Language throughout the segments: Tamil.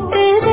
उतरा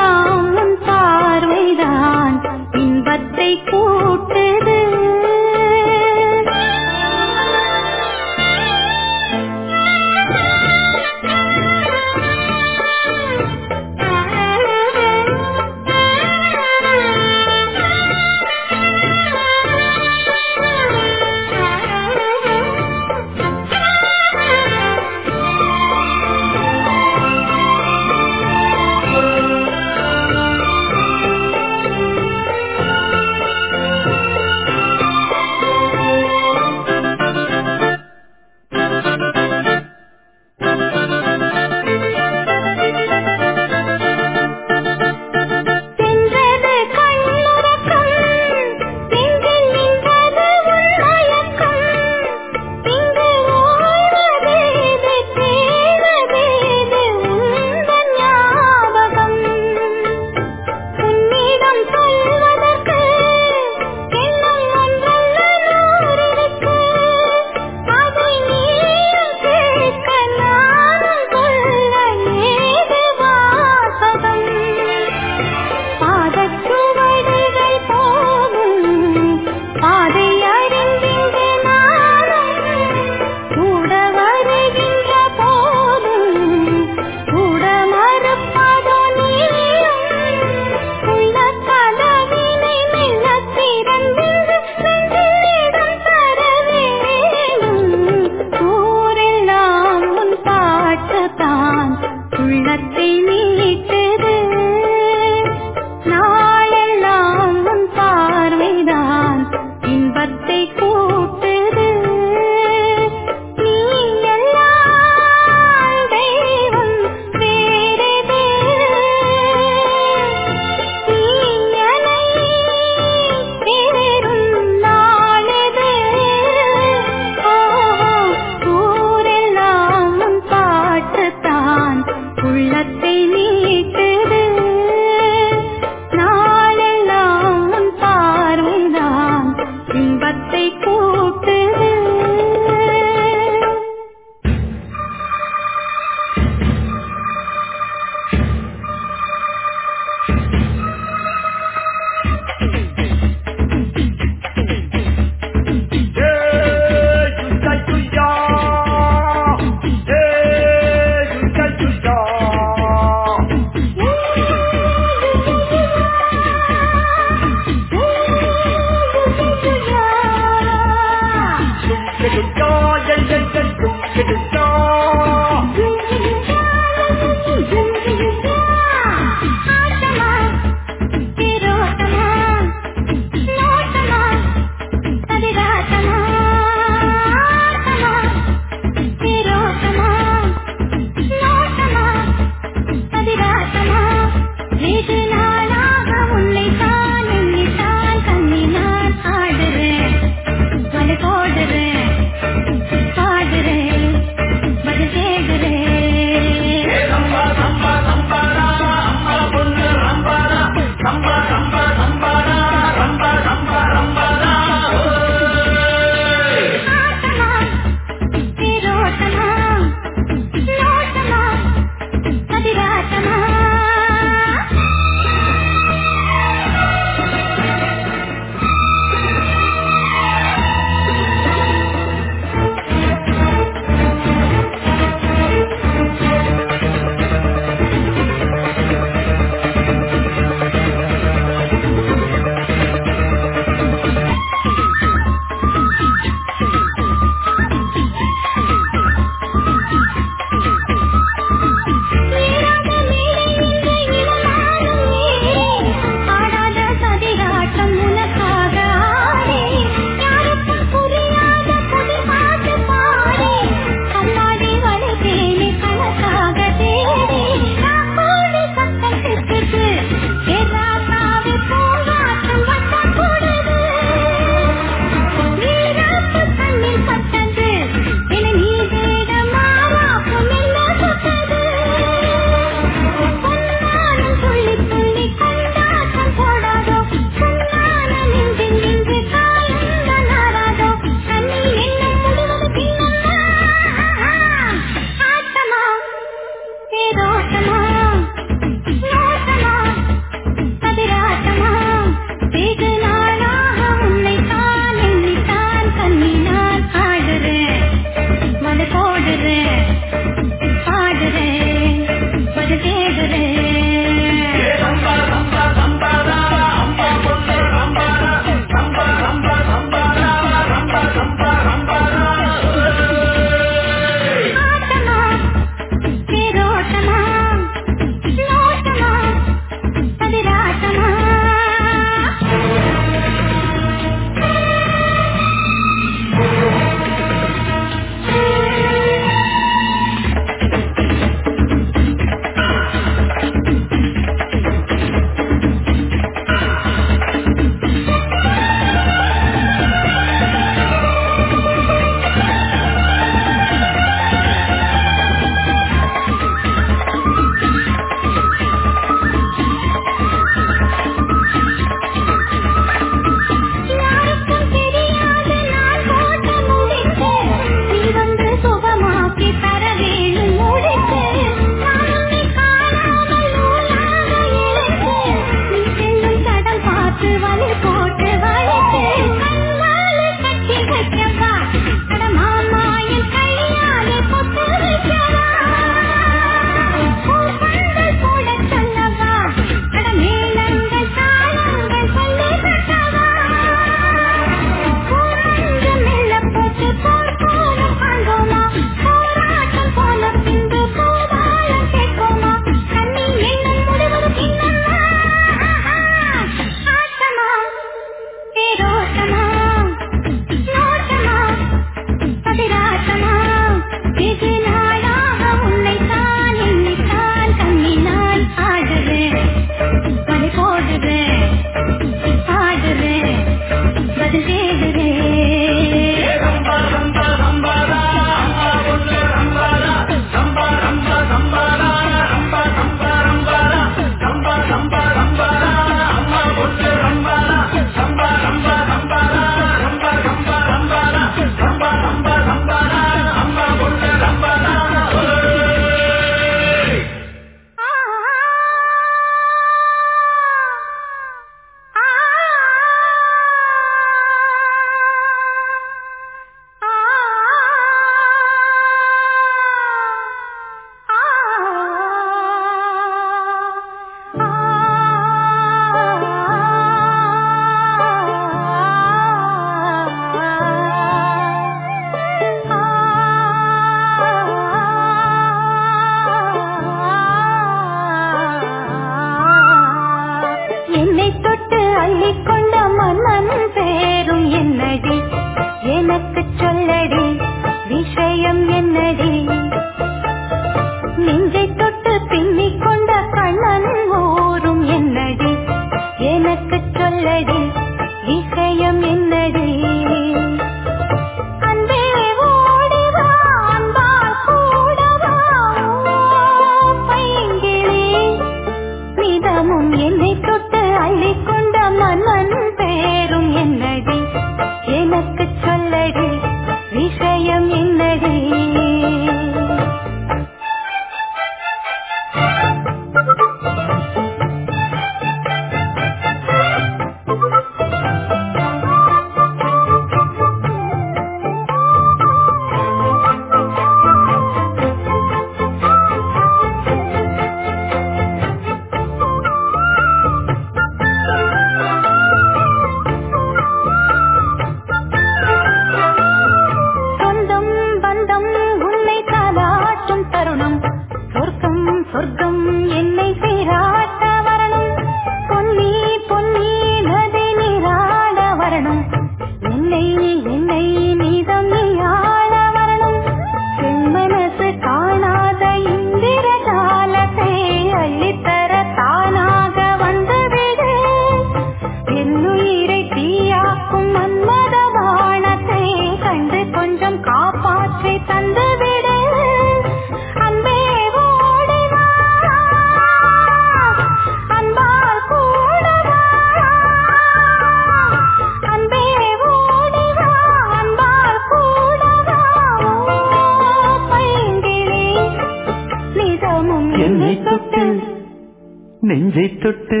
நெஞ்சை தொட்டு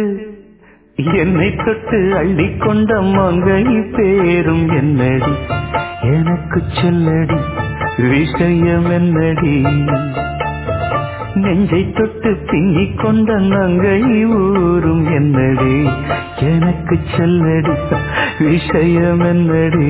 என்னை தொட்டு அள்ளி கொண்ட மங்கை பேரும் என்னடி? எனக்கு சொல்லடி விஷயம் என்னடி? நெஞ்சை தொட்டு பின்னிக் கொண்ட நங்கை ஊரும் என்னடி? எனக்கு சொல்லடி விஷயம் என்னடி?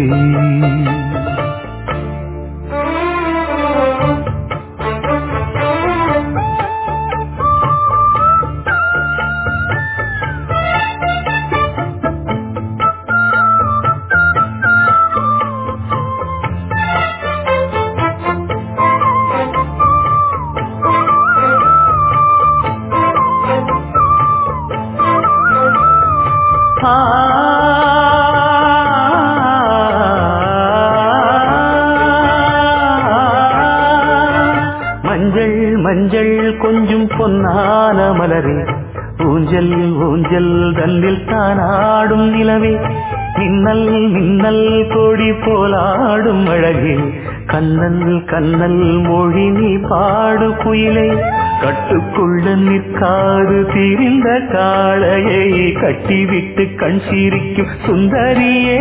கட்டிவிட்டு கண் சீரிக்கும் சுந்தரியே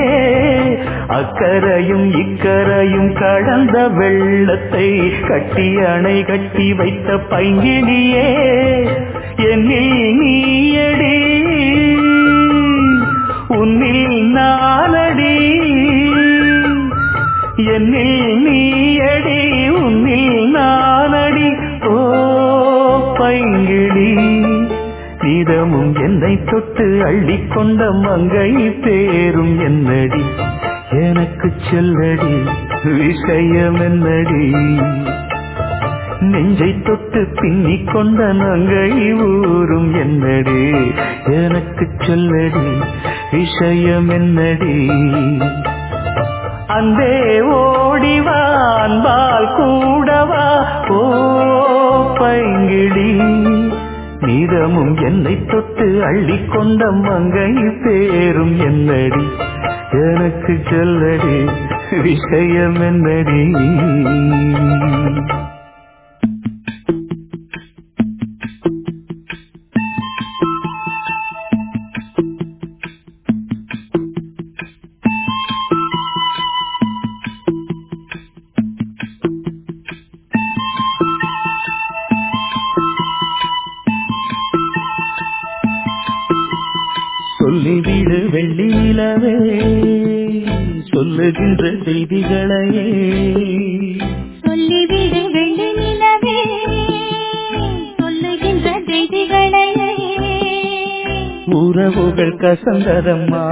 அக்கரையும் இக்கரையும் கடந்த வெள்ளத்தை கட்டி அணை கட்டி வைத்த பைங்கிலியே நீதமும் என்னை தொட்டு அள்ளிக்கொண்ட மங்கை பேரும் என்னடி? எனக்கு செல்லடி விஷயம் என்னடி நெஞ்சை தொட்டு பின்னிக் கொண்ட நங்கை ஊரும் என்னடி? எனக்கு சொல்லடி விஷயம் என்னடி அந்தே ஓடிவான் அன்பால் கூடவா? ஓ பைங்கிடி நீதமும் என்னை தொட்டு அள்ளிக்கொண்ட மங்கை பேரும் என்னடி? எனக்கு சொல்லடி விஷயம் என்னடி? நிலவே சொல்லுகின்ற செய்திகளையே. சொல்லிவிடு வெள்ளி நிலவே சொல்லுகின்ற செய்திகளையே. உறவுகள் கசந்தரம்மா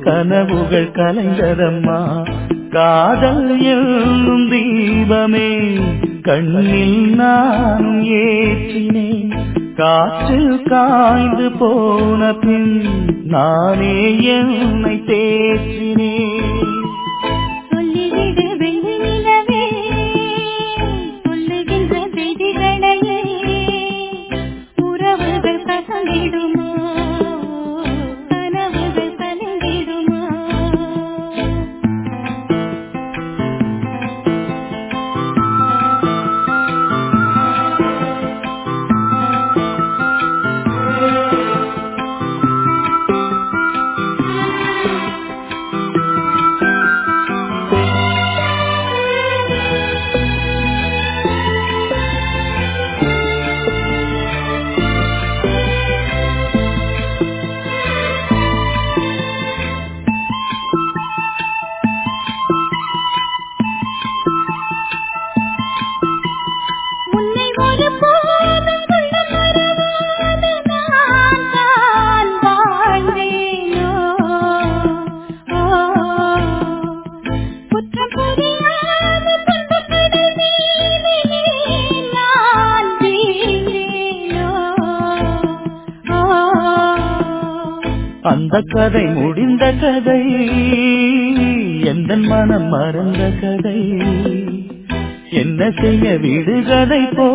கனவுகள் கலைந்தரம்மா காதல் என்னும் தீபமே கண்ணில் நான் ஏற்றினேன். காற்று காய்ந்து போன பின் நானே என்னை தேற்றினேன். கதை முடிந்த கதை எந்த மனம் மறந்த கதை. என்ன செய்ய விடுகதை போ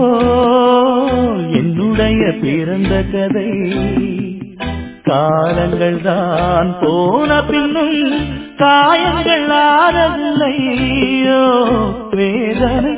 என்னுடைய பிறந்த கதை. காலங்கள் தான் போன பின்னும் காயங்கள் ஆறவில்லையோ வேதனை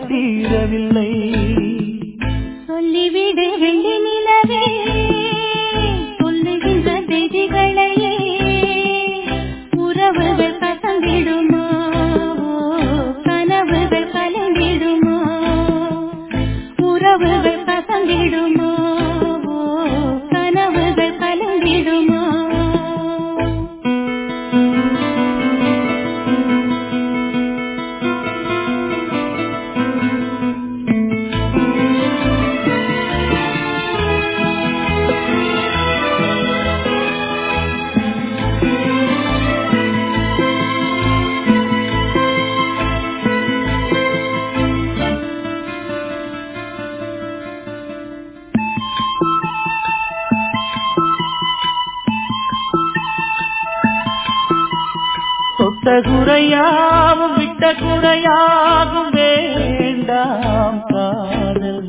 குறையாவும் விட்ட குறையாகும் வேண்டாம் காதல்.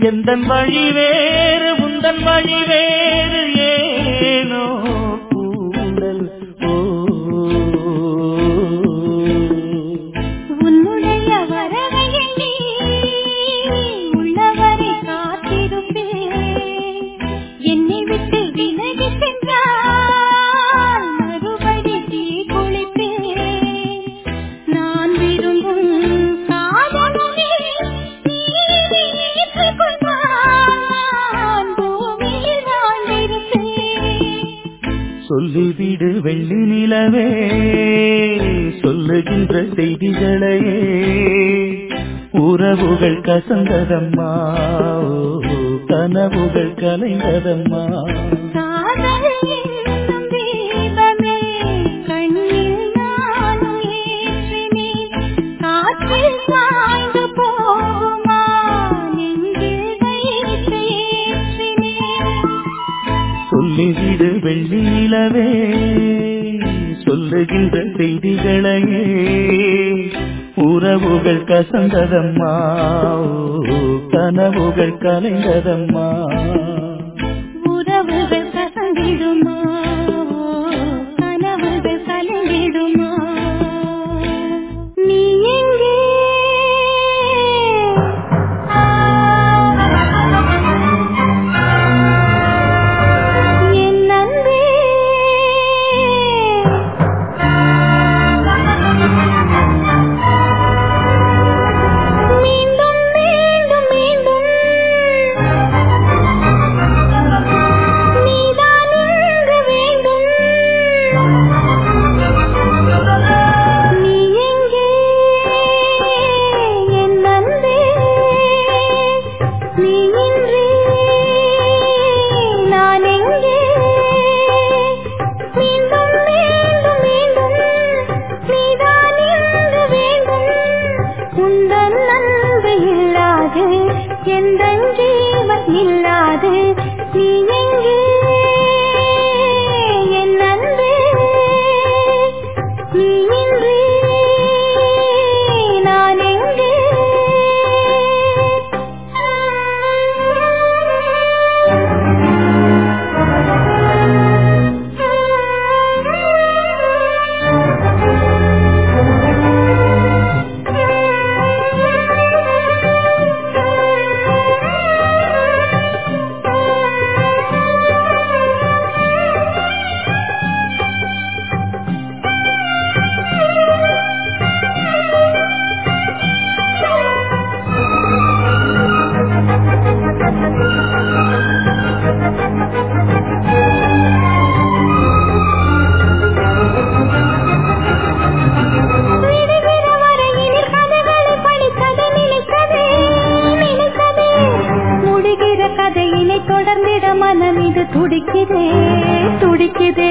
எந்த வழி வேறு உந்தன் வழி வேறு சொல்லிவிடு வெள்ளி நிலவே சொல்லுகின்ற செய்திகளையே. உறவுகள் கசந்ததம்மா கனவுகள் கலைந்ததம்மா. வந்ததம்மா கனவுகள் கலைந்ததம்மா. துடிக்குதே துடிக்குதே.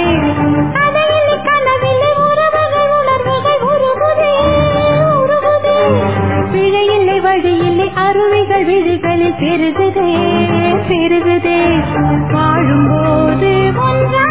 பிழையில்லை வழியில்லை அருவிகள் விழிகளில் பெருகுதே பெருகுதே. வாழும்போது ஒன்றாக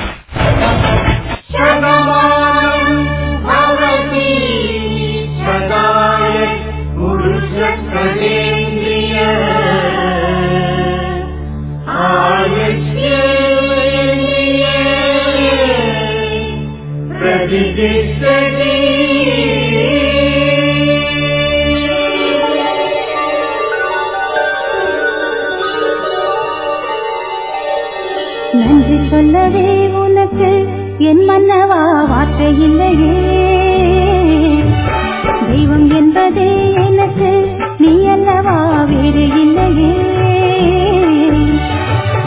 சொல்லவே உனக்கு என் மன்னவா வார்த்தை இல்லையே. தெய்வம் என்பதே எனக்கு நீ அல்லவா வேறு இல்லையே.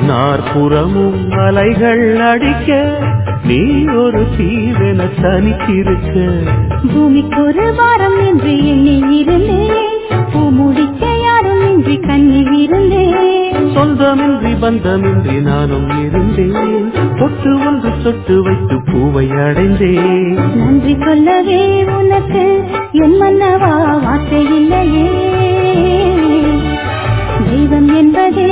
நாற்புறமும் அலைகள் அடிக்க நீ ஒரு தீவென தனித்திருக்க பூமிக்கு ஒரு வாரம் என்று எண்ணி இருந்தேன். பூ முடிக்க யாரும் இன்றி கண்ணில் இருந்தேன். சொந்தமின்றி பந்தமின்றி நானும் இருந்தேன். பொட்டு ஒன்று சொட்டு வைத்து பூவை அடைந்தே. நன்றி சொல்லவே உனக்கு என் மன்னவா வார்த்தை இல்லையே. தெய்வம் என்பதே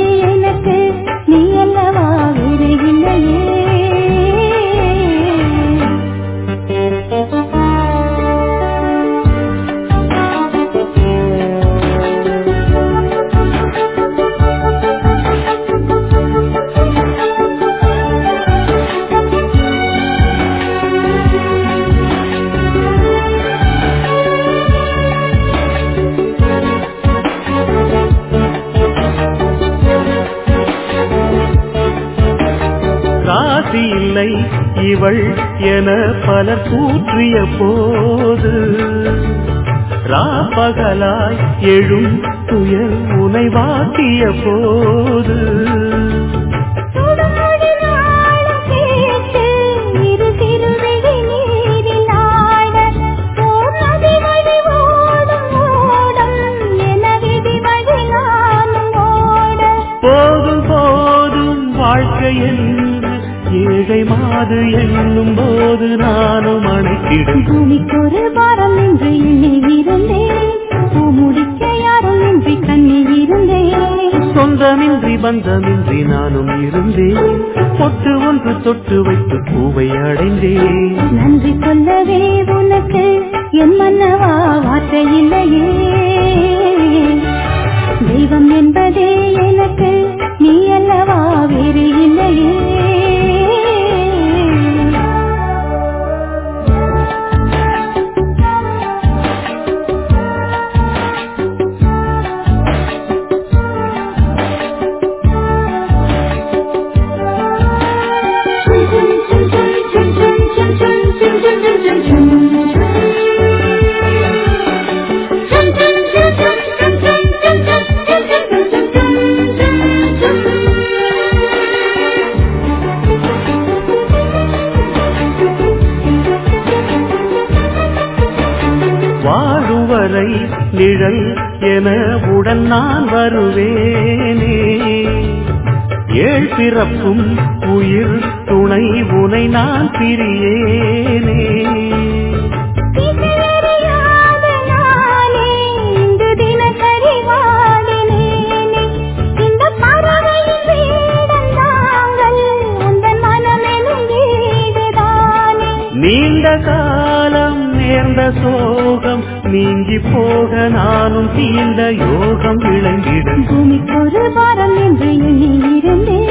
இவள் என பலர் கூற்றிய போது ராப்பகலாய் எழும் துயர் உனை வாக்கிய போது ஏழை மாது என்னும் போது நானும் அணைத்திடும். பூமிக்கு ஒரு வாரம் என்று எண்ணி இருந்தேன். முடிக்க யாரும் இன்றி கண்ணில் இருந்தேன். சொந்தமின்றி பந்தமின்றி நானும் இருந்தேன். பொட்டு ஒன்று தொட்டு வைத்து பூவை அடைந்தேன். நன்றி சொல்லவே உனக்கு என் மன்னவா வார்த்தை இல்லையே. தெய்வம் என்பதே வாழுவரை நிழல் என உடன் நான் வருவேனே. ஏழ் பிறப்பும் உயிர் துணை உனை நான் பிரியேனே. நீண்ட காலம் நேர்ந்த சோகம் நீங்கி போக நானும் தீண்ட யோகம் விளங்கிட பூமிக்கு ஒரு வாரம் என்று எண்ணி இருந்தேன்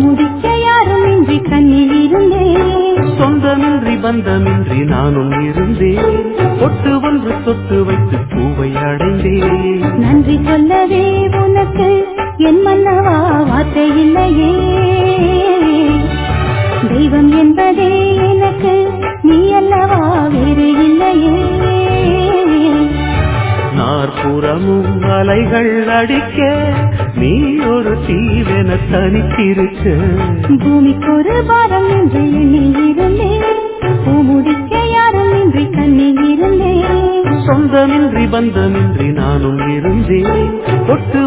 முடிக்க யாரும் இன்றி கண்ணில் இருந்தேன் சொந்தமின்றி பந்தமின்றி நானும் இருந்தேன் பொட்டு ஒன்று தொட்டு வைத்து பூவை அடைந்தேன் நன்றி சொல்லவே உனக்கு என் மன்னவா வார்த்தை இல்லையே. தெய்வம் என்பதே புறமும் அலைகள் அடிக்க நீ ஒரு தீவென தனித்திருக்க பூமிக்கு ஒரு பாரம் என்று எண்ணில் இருந்தேன் பூமுடிக்க யாரும் இன்றி கண்ணில் இருந்தேன் சொந்தமின்றி பந்தமின்றி நானும் இருந்தேன் தொட்டு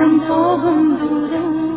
என் எண்ணம் போகும் தூரம்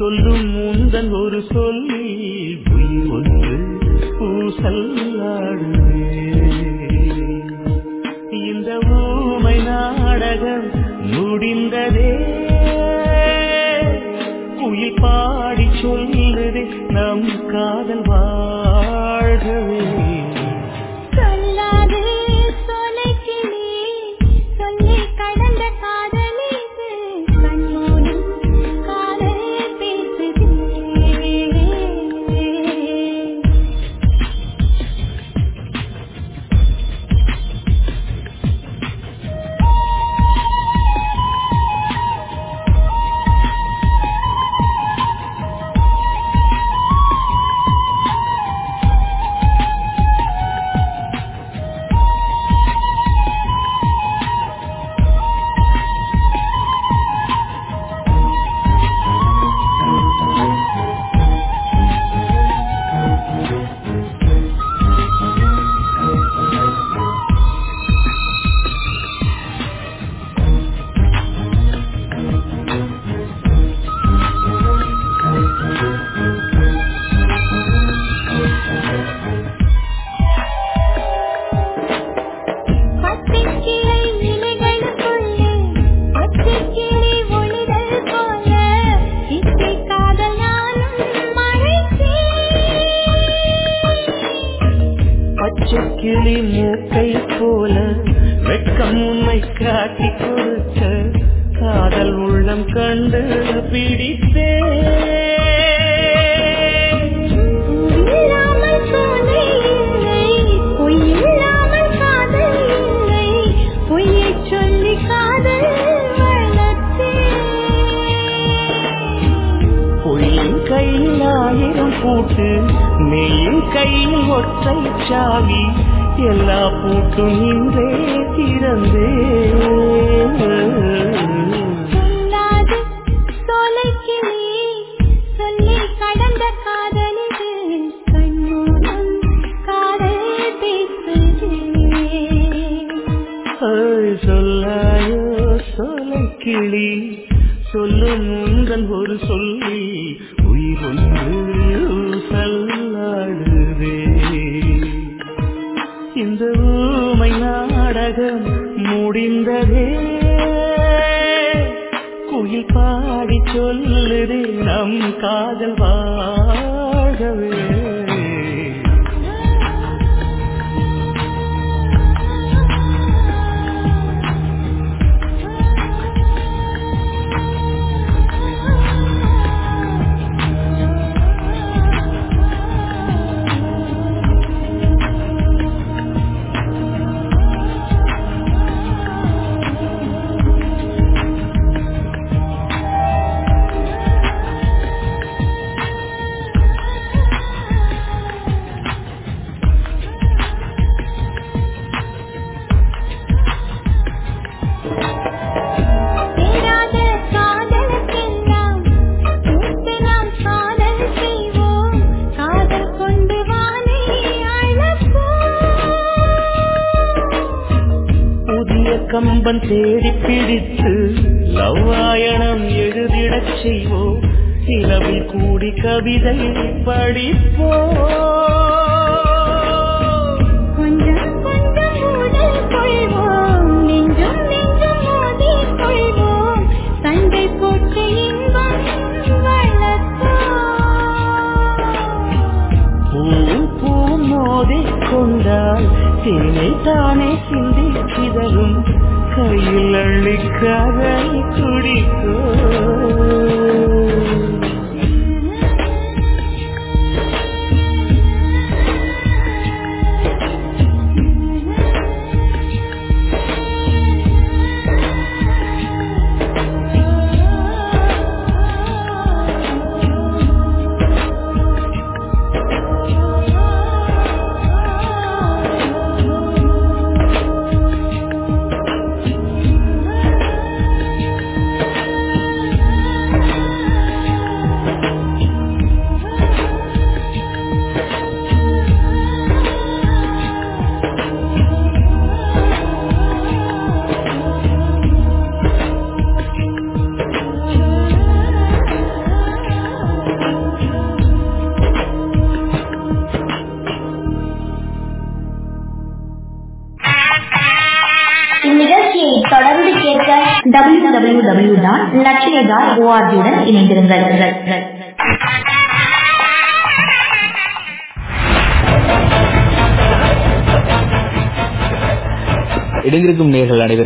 சொல்லும் உந்தன் ஒரு சொல்லில் பொய் ஒன்று பூசல்லாடுவே இந்த ஊமை நாடகம் முடிந்ததே. உயிர் பா பூட்டு நீயும் கையில் ஒற்றை சாவி எல்லா பூட்டும் இன்றே திறந்தே. கொண்டால் தேனை தானே சிந்தி சிதறும் கையில் அள்ளிக்காக குடிக்கோ